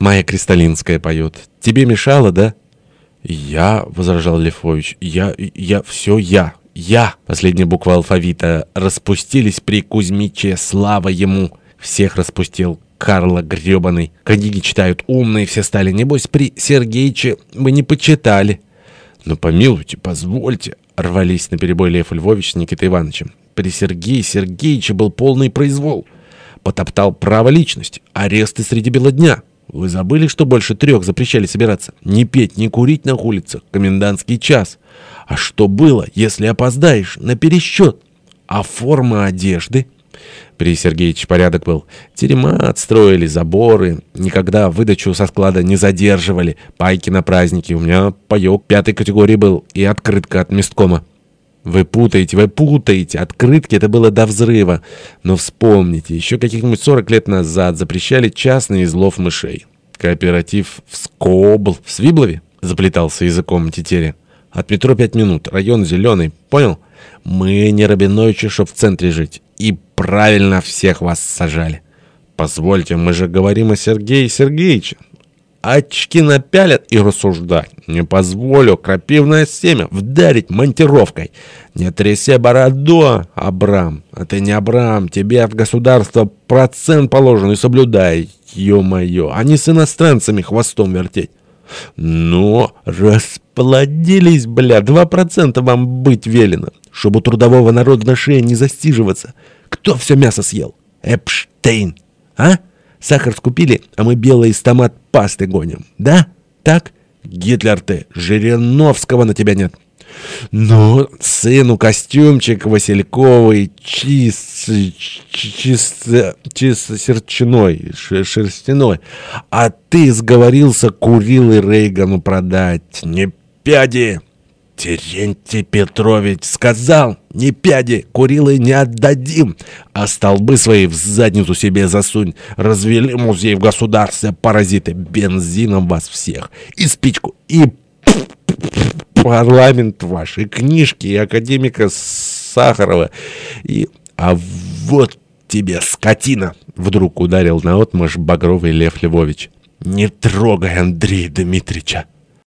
Майя Кристалинская поет. Тебе мешало, да? Я, возражал Лефович, я, я, все я, я. Последняя буква алфавита. Распустились при Кузьмиче, слава ему. Всех распустил. Карла гребаный. Книги читают умные, все стали. Небось, при Сергеиче мы не почитали. Ну, помилуйте, позвольте. Рвались на перебой Лев Львович с Никитой Ивановичем. При Сергее Сергеевиче был полный произвол. Потоптал право личности. Аресты среди бела дня. Вы забыли, что больше трех запрещали собираться? Не петь, не курить на улицах. Комендантский час. А что было, если опоздаешь на пересчет? А форма одежды? При Сергеевиче порядок был. Терема отстроили, заборы. Никогда выдачу со склада не задерживали. Пайки на праздники. У меня паек пятой категории был и открытка от месткома. Вы путаете, вы путаете. Открытки это было до взрыва. Но вспомните, еще каких-нибудь 40 лет назад запрещали частный излов мышей. Кооператив в Скобл, в Свиблове, заплетался языком Тетеря. От метро пять минут, район зеленый, понял? Мы не Рабиновичи, чтоб в центре жить. И правильно всех вас сажали. Позвольте, мы же говорим о Сергее Сергеевиче очки напялят и рассуждать. Не позволю крапивное семя вдарить монтировкой. Не тряси бороду, Абрам. А ты не Абрам, тебе от государства процент положен и соблюдай. Ё-моё, а не с иностранцами хвостом вертеть. Но расплодились, бля, два процента вам быть велено, чтобы у трудового народа на шее не застиживаться. Кто все мясо съел? Эпштейн, а? Сахар скупили, а мы белый из томат пасты гоним. Да? Так? Гитлер ты, Жириновского на тебя нет. Ну, сыну костюмчик Васильковый, чист, чист, чист серчиной, шерстяной. А ты сговорился Курилы Рейгану продать. Не пяди! Терентий Петрович сказал, не пяди, курилы не отдадим, а столбы свои в задницу себе засунь. Развели музей в государстве, паразиты, бензином вас всех. И спичку, и парламент ваш, и книжки, и академика Сахарова, и... А вот тебе, скотина! Вдруг ударил наотмашь багровый Лев Львович. Не трогай Андрея Дмитрича.